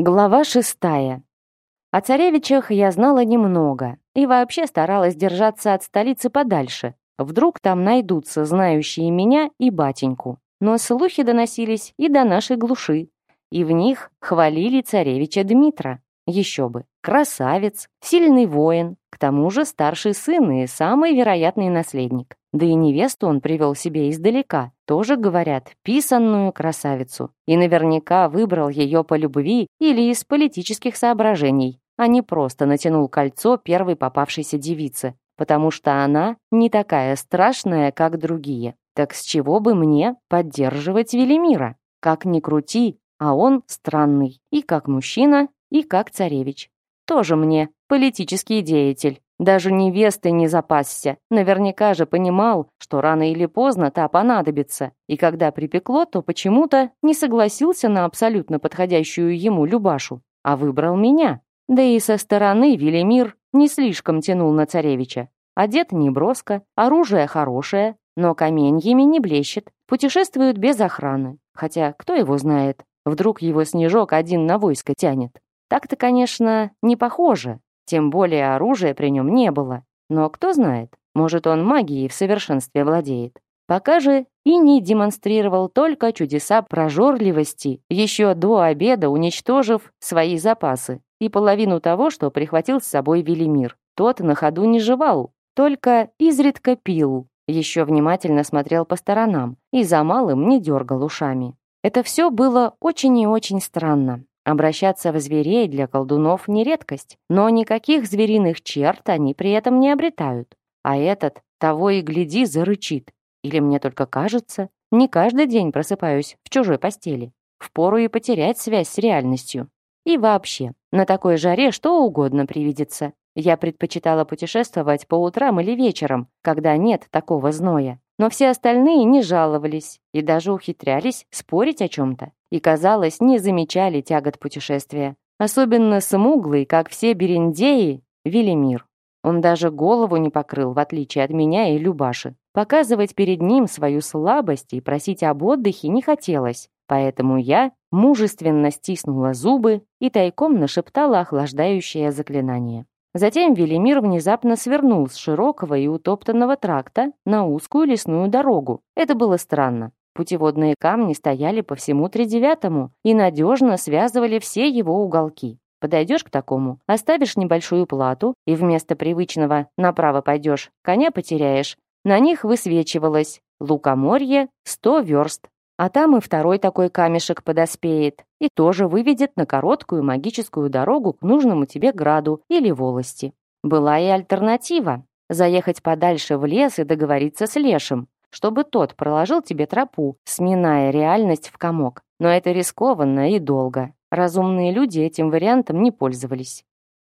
Глава шестая. О царевичах я знала немного и вообще старалась держаться от столицы подальше. Вдруг там найдутся знающие меня и батеньку. Но слухи доносились и до нашей глуши. И в них хвалили царевича Дмитра. Еще бы. Красавец, сильный воин, к тому же старший сын и самый вероятный наследник. Да и невесту он привел себе издалека, тоже, говорят, писанную красавицу. И наверняка выбрал ее по любви или из политических соображений, а не просто натянул кольцо первой попавшейся девице, потому что она не такая страшная, как другие. Так с чего бы мне поддерживать Велимира? Как ни крути, а он странный и как мужчина, и как царевич. Тоже мне политический деятель. Даже невесты не запасся. Наверняка же понимал, что рано или поздно та понадобится. И когда припекло, то почему-то не согласился на абсолютно подходящую ему Любашу, а выбрал меня. Да и со стороны Велимир не слишком тянул на царевича. Одет неброско, оружие хорошее, но каменьями не блещет. Путешествуют без охраны. Хотя, кто его знает, вдруг его снежок один на войско тянет. Так-то, конечно, не похоже, тем более оружия при нем не было. Но кто знает, может, он магией в совершенстве владеет. Пока же и не демонстрировал только чудеса прожорливости, еще до обеда уничтожив свои запасы и половину того, что прихватил с собой Велимир. Тот на ходу не жевал, только изредка пил, еще внимательно смотрел по сторонам и за малым не дергал ушами. Это все было очень и очень странно. Обращаться в зверей для колдунов не редкость, но никаких звериных черт они при этом не обретают. А этот, того и гляди, зарычит. Или мне только кажется, не каждый день просыпаюсь в чужой постели. Впору и потерять связь с реальностью. И вообще, на такой жаре что угодно привидится. Я предпочитала путешествовать по утрам или вечером, когда нет такого зноя. Но все остальные не жаловались и даже ухитрялись спорить о чем-то и, казалось, не замечали тягот путешествия. Особенно смуглый, как все берендеи, Велимир. Он даже голову не покрыл, в отличие от меня и Любаши. Показывать перед ним свою слабость и просить об отдыхе не хотелось, поэтому я мужественно стиснула зубы и тайком нашептала охлаждающее заклинание. Затем Велимир внезапно свернул с широкого и утоптанного тракта на узкую лесную дорогу. Это было странно. Путеводные камни стояли по всему тридевятому и надежно связывали все его уголки. Подойдешь к такому, оставишь небольшую плату и вместо привычного «направо пойдешь, коня потеряешь» на них высвечивалось «Лукоморье — 100 верст». А там и второй такой камешек подоспеет и тоже выведет на короткую магическую дорогу к нужному тебе граду или волости. Была и альтернатива — заехать подальше в лес и договориться с лешим чтобы тот проложил тебе тропу, сминая реальность в комок. Но это рискованно и долго. Разумные люди этим вариантом не пользовались.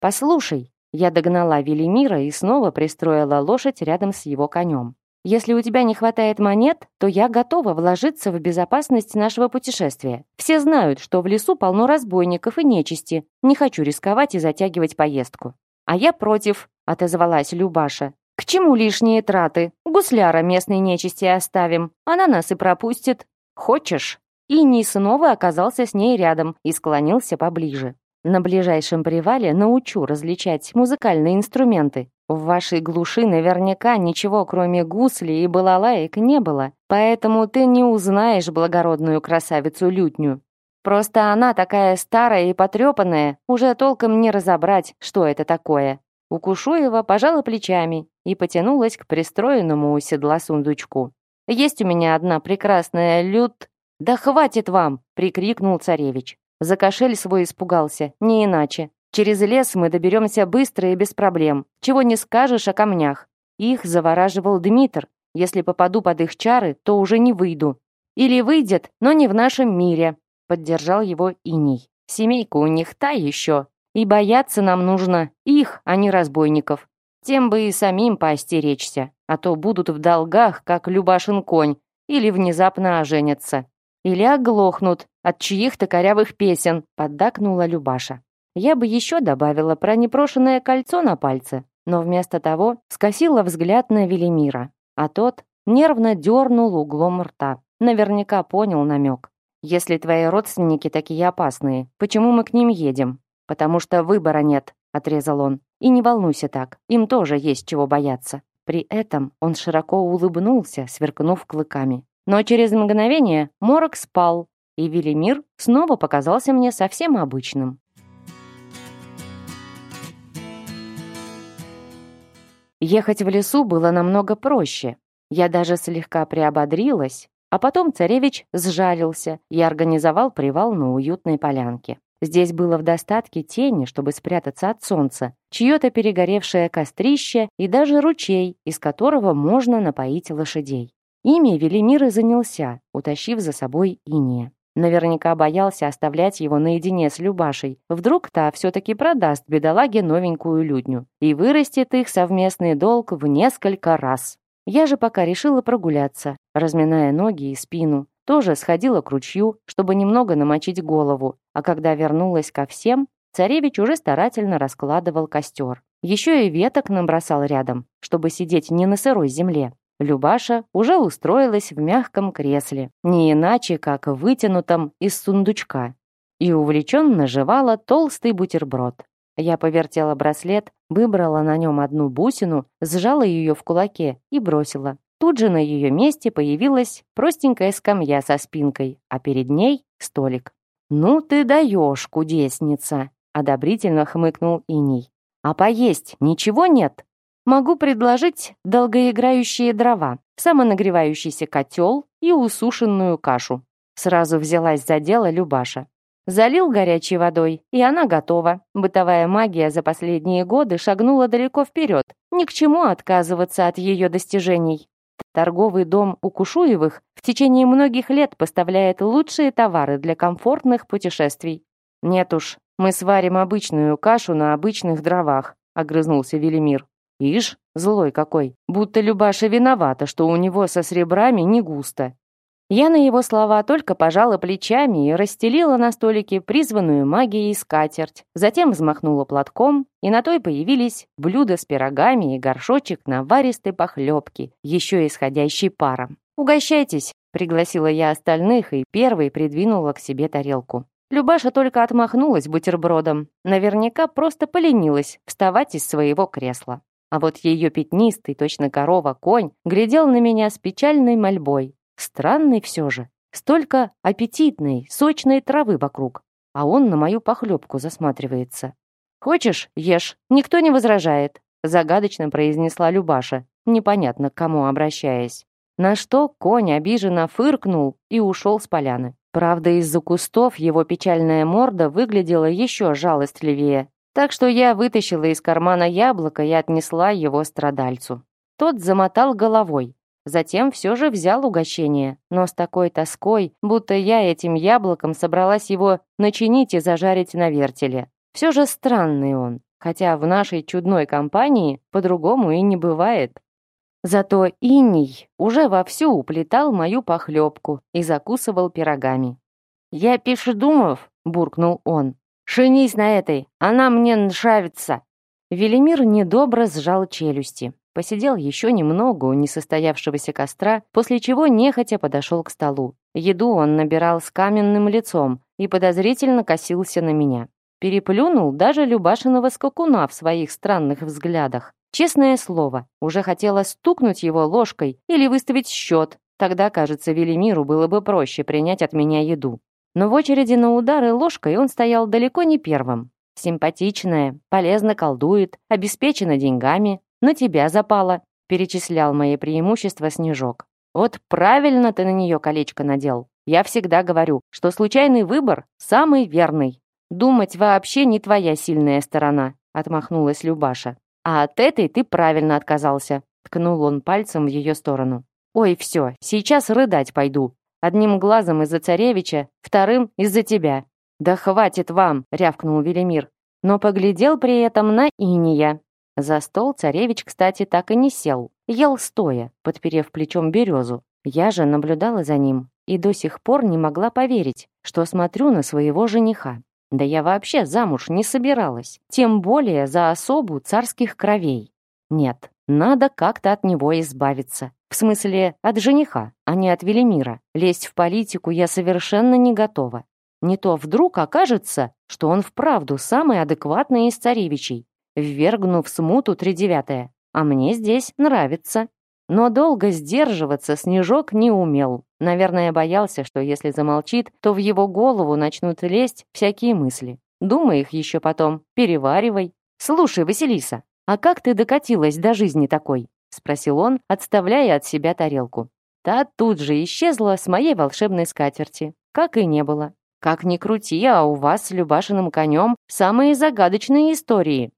«Послушай», я догнала Велимира и снова пристроила лошадь рядом с его конем. «Если у тебя не хватает монет, то я готова вложиться в безопасность нашего путешествия. Все знают, что в лесу полно разбойников и нечисти. Не хочу рисковать и затягивать поездку». «А я против», — отозвалась Любаша. К чему лишние траты? Гусляра местной нечисти оставим. Она нас и пропустит. Хочешь? Иний снова оказался с ней рядом и склонился поближе. На ближайшем привале научу различать музыкальные инструменты. В вашей глуши наверняка ничего, кроме гусли и балалаек, не было, поэтому ты не узнаешь благородную красавицу-лютню. Просто она такая старая и потрепанная, уже толком не разобрать, что это такое. Укушуева пожала плечами и потянулась к пристроенному у седла сундучку. «Есть у меня одна прекрасная лют...» «Да хватит вам!» — прикрикнул царевич. За кошель свой испугался, не иначе. «Через лес мы доберемся быстро и без проблем. Чего не скажешь о камнях. Их завораживал Дмитр. Если попаду под их чары, то уже не выйду. Или выйдет, но не в нашем мире», — поддержал его Иний. «Семейка у них та еще, и бояться нам нужно их, а не разбойников. Тем бы и самим поостеречься, а то будут в долгах, как Любашин конь, или внезапно оженятся. Или оглохнут от чьих-то корявых песен, поддакнула Любаша. Я бы еще добавила про непрошенное кольцо на пальце, но вместо того скосила взгляд на Велимира, а тот нервно дернул углом рта. Наверняка понял намек. «Если твои родственники такие опасные, почему мы к ним едем? «Потому что выбора нет», — отрезал он. «И не волнуйся так, им тоже есть чего бояться». При этом он широко улыбнулся, сверкнув клыками. Но через мгновение морок спал, и Велимир снова показался мне совсем обычным. Ехать в лесу было намного проще. Я даже слегка приободрилась, а потом царевич сжалился и организовал привал на уютной полянке. Здесь было в достатке тени, чтобы спрятаться от солнца, чье-то перегоревшее кострище и даже ручей, из которого можно напоить лошадей. Ими Велимир и занялся, утащив за собой Иния. Наверняка боялся оставлять его наедине с Любашей. Вдруг та все-таки продаст бедолаге новенькую людню и вырастет их совместный долг в несколько раз. Я же пока решила прогуляться, разминая ноги и спину. Тоже сходила к ручью, чтобы немного намочить голову, а когда вернулась ко всем, царевич уже старательно раскладывал костер. Еще и веток набросал рядом, чтобы сидеть не на сырой земле. Любаша уже устроилась в мягком кресле, не иначе, как вытянутом из сундучка, и увлеченно жевала толстый бутерброд. Я повертела браслет, выбрала на нем одну бусину, сжала ее в кулаке и бросила. Тут же на ее месте появилась простенькая скамья со спинкой, а перед ней — столик. «Ну ты даешь, кудесница!» — одобрительно хмыкнул Иний. «А поесть ничего нет?» «Могу предложить долгоиграющие дрова, самонагревающийся котел и усушенную кашу». Сразу взялась за дело Любаша. Залил горячей водой, и она готова. Бытовая магия за последние годы шагнула далеко вперед. Ни к чему отказываться от ее достижений. Торговый дом Укушуевых в течение многих лет поставляет лучшие товары для комфортных путешествий. Нет уж, мы сварим обычную кашу на обычных дровах, огрызнулся Велимир. Ишь, злой какой, будто Любаша виновата, что у него со сребрами не густо. Я на его слова только пожала плечами и расстелила на столике призванную магией скатерть. Затем взмахнула платком, и на той появились блюда с пирогами и горшочек наваристой похлебки, еще исходящей паром. «Угощайтесь!» — пригласила я остальных и первой придвинула к себе тарелку. Любаша только отмахнулась бутербродом. Наверняка просто поленилась вставать из своего кресла. А вот ее пятнистый, точно корова, конь глядел на меня с печальной мольбой Странный все же. Столько аппетитной, сочной травы вокруг. А он на мою похлебку засматривается. «Хочешь, ешь, никто не возражает», загадочно произнесла Любаша, непонятно к кому обращаясь. На что конь обиженно фыркнул и ушел с поляны. Правда, из-за кустов его печальная морда выглядела еще жалостливее. Так что я вытащила из кармана яблоко и отнесла его страдальцу. Тот замотал головой, Затем все же взял угощение, но с такой тоской, будто я этим яблоком собралась его начинить и зажарить на вертеле. Все же странный он, хотя в нашей чудной компании по-другому и не бывает. Зато Иний уже вовсю уплетал мою похлебку и закусывал пирогами. «Я пишу думав, — буркнул он. «Женись на этой, она мне нравится». Велимир недобро сжал челюсти. Посидел еще немного у несостоявшегося костра, после чего нехотя подошел к столу. Еду он набирал с каменным лицом и подозрительно косился на меня. Переплюнул даже Любашиного скакуна в своих странных взглядах. Честное слово, уже хотела стукнуть его ложкой или выставить счет. Тогда, кажется, Велимиру было бы проще принять от меня еду. Но в очереди на удары ложкой он стоял далеко не первым. Симпатичная, полезно колдует, обеспечена деньгами, на тебя запала», — перечислял мои преимущества Снежок. «Вот правильно ты на нее колечко надел. Я всегда говорю, что случайный выбор самый верный. Думать вообще не твоя сильная сторона», — отмахнулась Любаша. «А от этой ты правильно отказался», — ткнул он пальцем в ее сторону. «Ой, все, сейчас рыдать пойду. Одним глазом из-за царевича, вторым из-за тебя». «Да хватит вам!» — рявкнул Велимир, но поглядел при этом на Иния. За стол царевич, кстати, так и не сел. Ел стоя, подперев плечом березу. Я же наблюдала за ним и до сих пор не могла поверить, что смотрю на своего жениха. Да я вообще замуж не собиралась, тем более за особу царских кровей. Нет, надо как-то от него избавиться. В смысле, от жениха, а не от Велимира. Лезть в политику я совершенно не готова. Не то вдруг окажется, что он вправду самый адекватный из царевичей, ввергнув смуту тридевятое. А мне здесь нравится. Но долго сдерживаться Снежок не умел. Наверное, боялся, что если замолчит, то в его голову начнут лезть всякие мысли. Думай их еще потом, переваривай. «Слушай, Василиса, а как ты докатилась до жизни такой?» — спросил он, отставляя от себя тарелку. Та тут же исчезла с моей волшебной скатерти, как и не было. Как ни крути, а у вас с Любашиным конем самые загадочные истории.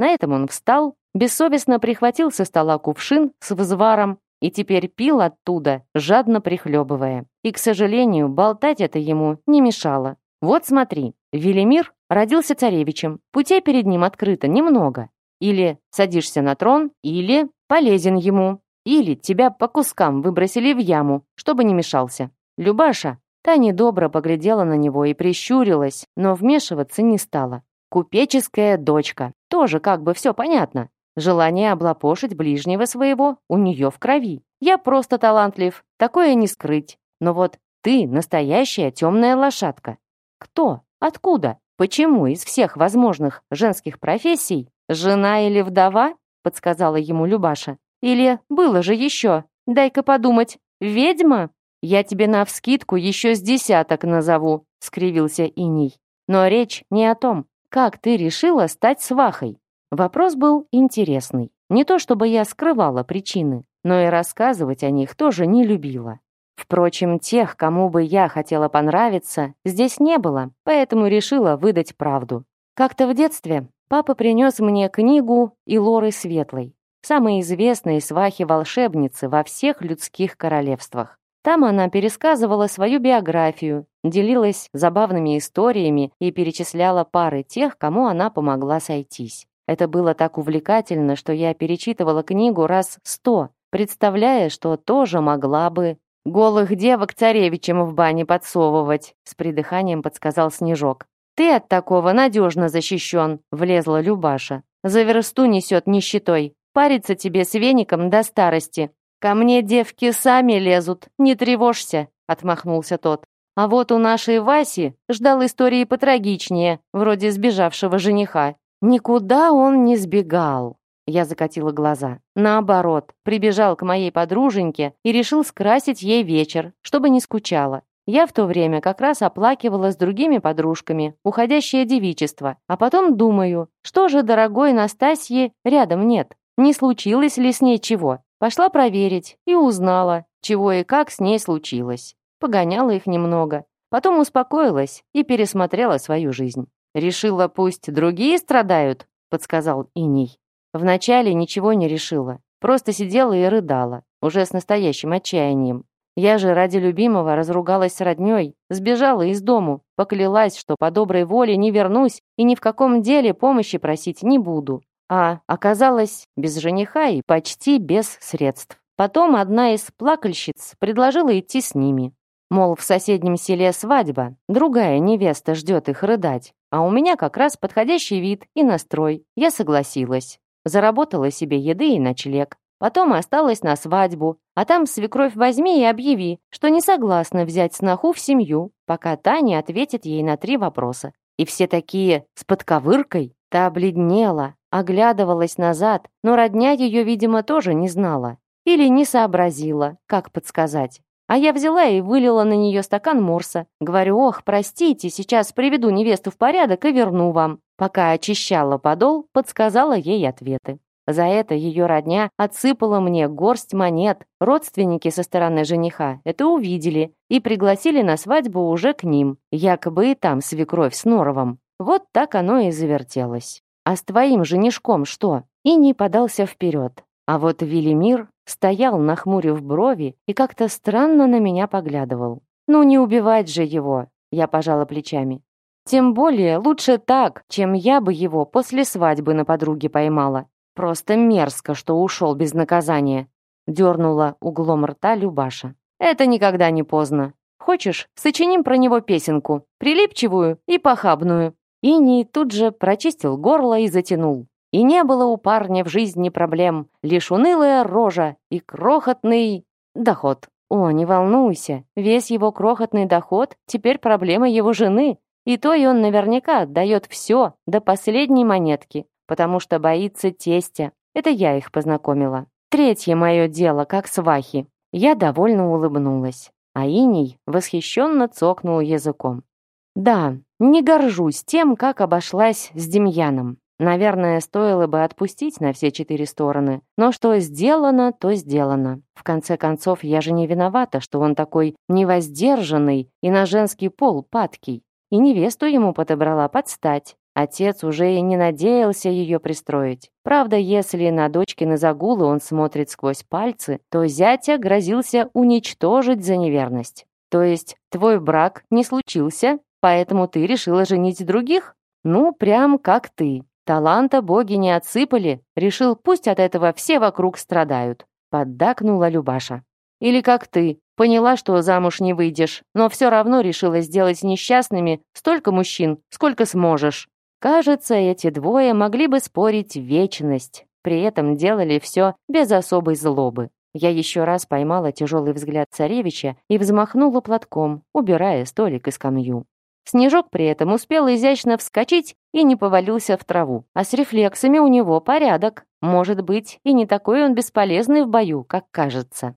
На этом он встал, бессовестно прихватил со стола кувшин с взваром и теперь пил оттуда, жадно прихлебывая. И, к сожалению, болтать это ему не мешало. Вот смотри, Велимир родился царевичем, путей перед ним открыто немного. Или садишься на трон, или полезен ему, или тебя по кускам выбросили в яму, чтобы не мешался. Любаша, та недобро поглядела на него и прищурилась, но вмешиваться не стала. Купеческая дочка. Тоже как бы все понятно. Желание облапошить ближнего своего у нее в крови. Я просто талантлив, такое не скрыть. Но вот ты настоящая темная лошадка. Кто? Откуда? Почему из всех возможных женских профессий жена или вдова? Подсказала ему Любаша. Или было же еще? Дай-ка подумать. Ведьма? Я тебе на навскидку еще с десяток назову, скривился Иний. Но речь не о том. Как ты решила стать свахой? Вопрос был интересный. Не то чтобы я скрывала причины, но и рассказывать о них тоже не любила. Впрочем, тех, кому бы я хотела понравиться, здесь не было, поэтому решила выдать правду. Как-то в детстве папа принес мне книгу Илоры Светлой, самой известной свахи-волшебницы во всех людских королевствах. Там она пересказывала свою биографию делилась забавными историями и перечисляла пары тех, кому она помогла сойтись. Это было так увлекательно, что я перечитывала книгу раз сто, представляя, что тоже могла бы «Голых девок царевичем в бане подсовывать», с придыханием подсказал Снежок. «Ты от такого надежно защищен», — влезла Любаша. «За версту несет нищетой. Париться тебе с веником до старости. Ко мне девки сами лезут, не тревожься», — отмахнулся тот. А вот у нашей Васи ждал истории потрагичнее, вроде сбежавшего жениха. Никуда он не сбегал. Я закатила глаза. Наоборот, прибежал к моей подруженьке и решил скрасить ей вечер, чтобы не скучала. Я в то время как раз оплакивала с другими подружками уходящее девичество, а потом думаю, что же дорогой Настасье рядом нет? Не случилось ли с ней чего? Пошла проверить и узнала, чего и как с ней случилось погоняла их немного. Потом успокоилась и пересмотрела свою жизнь. «Решила, пусть другие страдают», — подсказал Иней. Вначале ничего не решила, просто сидела и рыдала, уже с настоящим отчаянием. Я же ради любимого разругалась с роднёй, сбежала из дому, поклялась, что по доброй воле не вернусь и ни в каком деле помощи просить не буду. А оказалась без жениха и почти без средств. Потом одна из плакальщиц предложила идти с ними. Мол, в соседнем селе свадьба, другая невеста ждет их рыдать, а у меня как раз подходящий вид и настрой. Я согласилась. Заработала себе еды и ночлег. Потом осталась на свадьбу, а там свекровь возьми и объяви, что не согласна взять сноху в семью, пока та ответит ей на три вопроса. И все такие с подковыркой. Та обледнела, оглядывалась назад, но родня ее, видимо, тоже не знала. Или не сообразила, как подсказать. А я взяла и вылила на нее стакан морса. Говорю, ох, простите, сейчас приведу невесту в порядок и верну вам. Пока очищала подол, подсказала ей ответы. За это ее родня отсыпала мне горсть монет. Родственники со стороны жениха это увидели и пригласили на свадьбу уже к ним. Якобы и там свекровь с Норовом. Вот так оно и завертелось. А с твоим женишком что? И не подался вперед. А вот Велимир стоял, нахмурив брови, и как-то странно на меня поглядывал. «Ну не убивать же его!» — я пожала плечами. «Тем более лучше так, чем я бы его после свадьбы на подруге поймала. Просто мерзко, что ушел без наказания!» — дернула углом рта Любаша. «Это никогда не поздно. Хочешь, сочиним про него песенку, прилипчивую и похабную?» Иний тут же прочистил горло и затянул. И не было у парня в жизни проблем, лишь унылая рожа и крохотный доход. О, не волнуйся, весь его крохотный доход теперь проблема его жены. И то и он наверняка отдает все до последней монетки, потому что боится тестя. Это я их познакомила. Третье мое дело, как свахи. Я довольно улыбнулась, а Иней восхищенно цокнул языком. Да, не горжусь тем, как обошлась с Демьяном. Наверное, стоило бы отпустить на все четыре стороны. Но что сделано, то сделано. В конце концов, я же не виновата, что он такой невоздержанный и на женский пол падкий. И невесту ему подобрала подстать. Отец уже и не надеялся ее пристроить. Правда, если на дочке на загулы он смотрит сквозь пальцы, то зятя грозился уничтожить за неверность. То есть твой брак не случился, поэтому ты решила женить других? Ну, прям как ты. Таланта боги не отсыпали, решил, пусть от этого все вокруг страдают. Поддакнула Любаша. Или как ты, поняла, что замуж не выйдешь, но все равно решила сделать несчастными столько мужчин, сколько сможешь. Кажется, эти двое могли бы спорить вечность, при этом делали все без особой злобы. Я еще раз поймала тяжелый взгляд царевича и взмахнула платком, убирая столик и скамью. Снежок при этом успел изящно вскочить и не повалился в траву. А с рефлексами у него порядок. Может быть, и не такой он бесполезный в бою, как кажется.